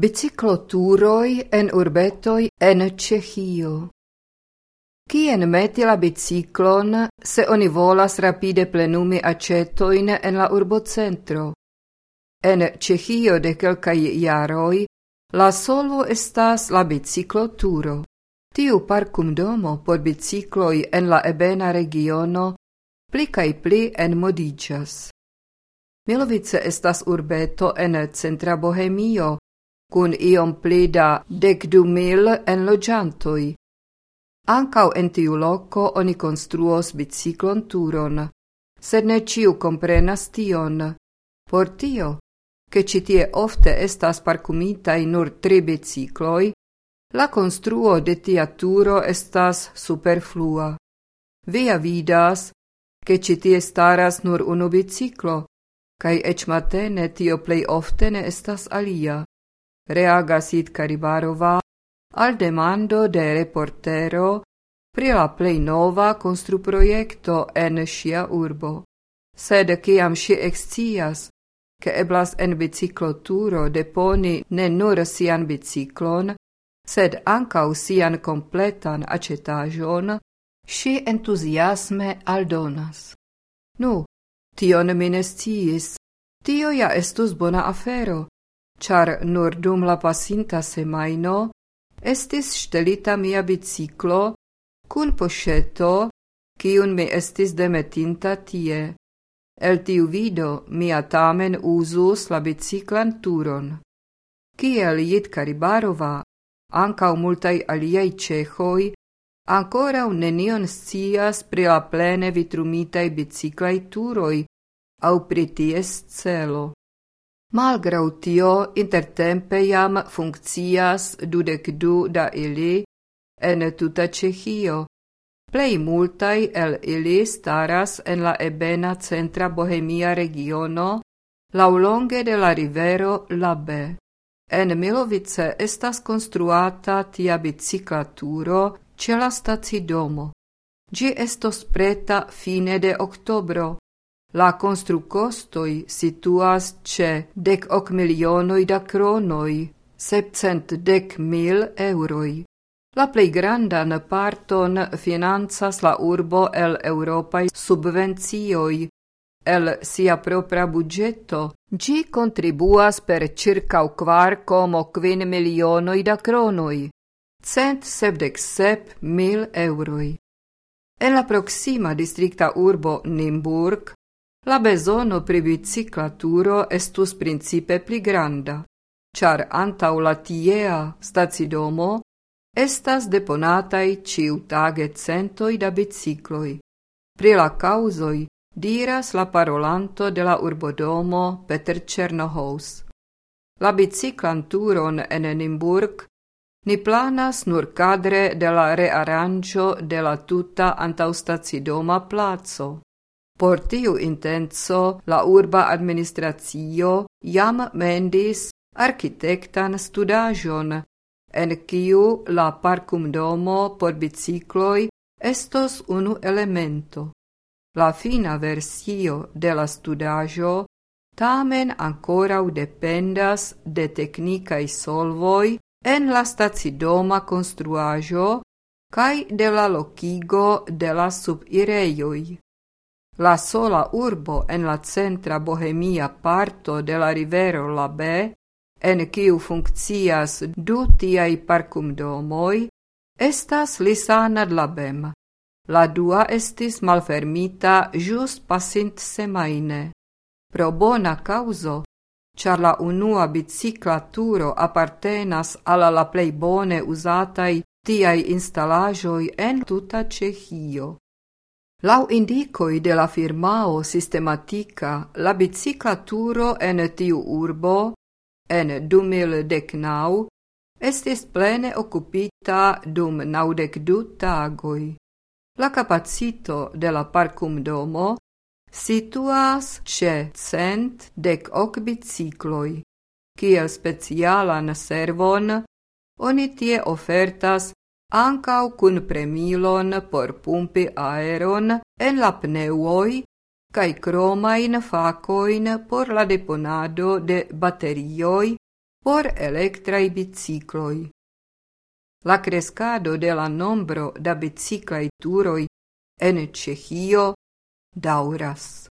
Bicicloturoj en urbetoj en Ĉeĥio. Kien meti la biciclon, se oni volas rapide plenumi acetojn en la urbocentro? En Ĉeĥio de kelkaj jaroj la solvo estas la bicikloturo. Tiu parkumdomo por bicikloj en la ebena regiono pli kaj pli enmodiĝas. Milovice estas urbeto en centra Bohemio, cun iom pli da decdu mil enloĝantoj. Ankaŭ en tiu loko oni konstruos biciklon turon, sed ne ĉiu komprenas tion. Por tio, ke ĉi tie ofte estas parkumitaj nur tri bicikloj, la konstruo de tia turo estas superflua. Via vidas, che citie staras nur unu biciclo, cae ec matene tio plei ofte ne estas alia reagasit Karibarova al demando de reportero pri la plej nova konstruprojekto en ŝia urbo. Sed kiam ŝi ekscias, ke eblas en bicikloturo deponi ne nur sian biciklon, sed ankaŭ sian kompletan aĉetaĵon, ŝi entuziasme aldonas. Nu, tion mi ne sciis. Tio ja estus bona afero, char nur dum la pasinta semaino estis stelita mia biciclo cun pocheto ciun mi estis demetinta tie. El tiu vido mia tamen uzus la biciclan turon. Kiel Jitka Ribarova, ancau multai aliei cehoi, ancora nenion scias pri la plene vitrumitai biciclai turoi, au pri ties celo. Malgrau tio, intertempe jam funkcias dudek du da ili en tuta Ĉeĥio. Plej multaj el ili staras en la ebena centra bohemia regiono, laŭlonge de la rivero Labe. En Milovice estas konstruata tia bicikla turo ĉe la stacidomo. Ĝi estos preta fine de oktobro. La construcostoi situas ce dec hoc milionoi da cronoi, sepcent dec mil euroi. La plei grandan parton finanzas la urbo el Europai subvencioi, el sia propra budgeto, gi contribuas per circa quar como quin milionoi da cronoi, cent sepdec sep mil euroi. En la proxima districta urbo Nimburg, La bezono pri biciclaturo estus principe pli granda, char antau la tiea stacidomo estas deponatai ciu tage centoi da bicicloi. Pri la causoi diras la parolanto de la urbodomo Peter Černohous. La biciclanturon en Nimburg ni planas nur cadre de la rearrangio de la tuta antaustacidoma placo. Por tiu intenso la urba administracio jam mendis arkitektan studaĵon, en kiu la parkumdomo por bicikloj estos unu elemento. La fina versio de la studaĵo tamen ancorau dependas de tecnicae solvoi en la stacidoma construajo cae de la locigo de la subirejoi. La sola urbo en la centra bohemia parto de la rivero Labe en kiu funkcias du tiaj parkumdomoj estas Lisana Labem. La dua estis malfermita ĵus pasintsemajne. Pro bona kaŭzo, ĉar la unua bicikla turo apartenas al la plej bone uzataj tiaj instalaĵoj en tuta Ĉeĥio. Lau indicoi de la firmao sistematica la biciclaturo en tiu urbo en 2019 estis plene occupita dum naudec du tagoi. La capacito de la parcum domo situas ce cent dec hoc bicicloi, kiel specialan servon oni tie ofertas ancau cun premilon por pumpi aeron en la pneuoi cae cromain facoin por la deponado de baterioi por electrai bicicloi. La crescado de la nombro da biciclai turoi en Cehio dauras.